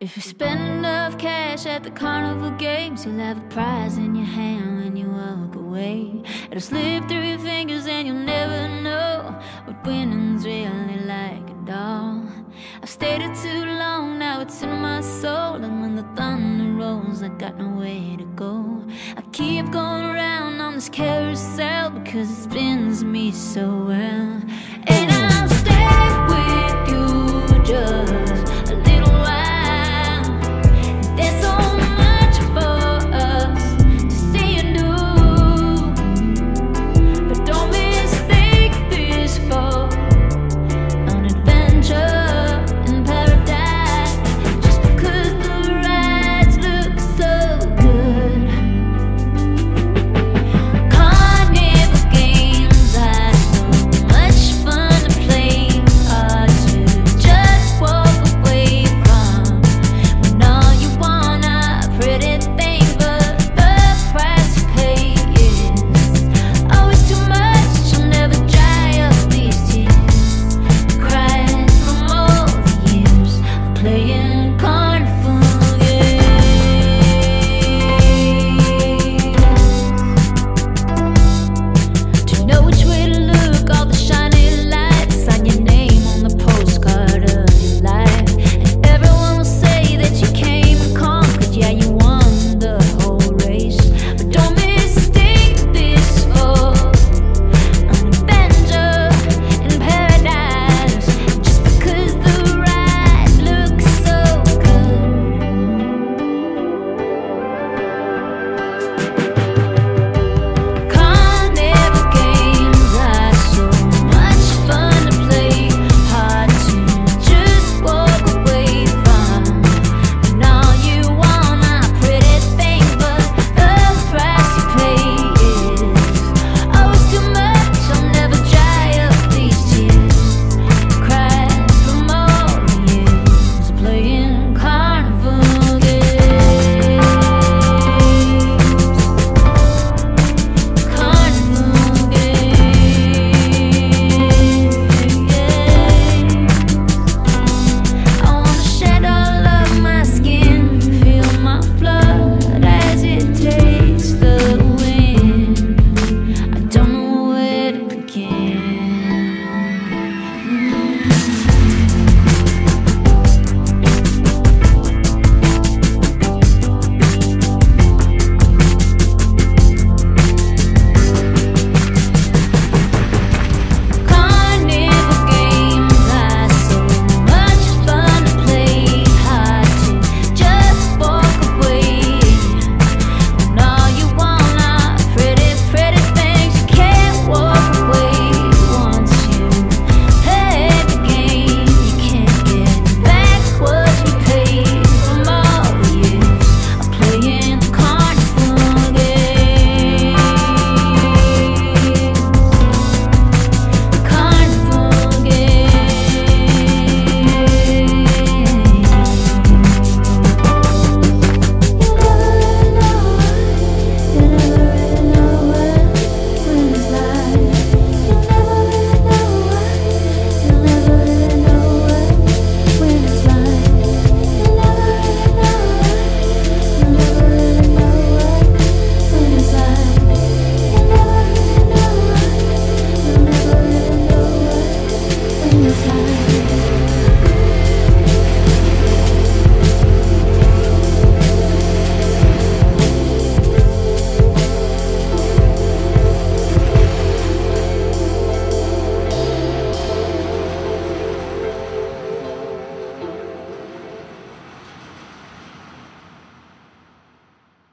If you spend enough cash at the carnival games, you'll have a prize in your hand when you walk away. It'll slip through your fingers and you'll never know what winning's really like at all. I've stayed it too long, now it's in my soul. And when the thunder rolls, I got nowhere to go. I keep going around on this carousel because it spins me so well.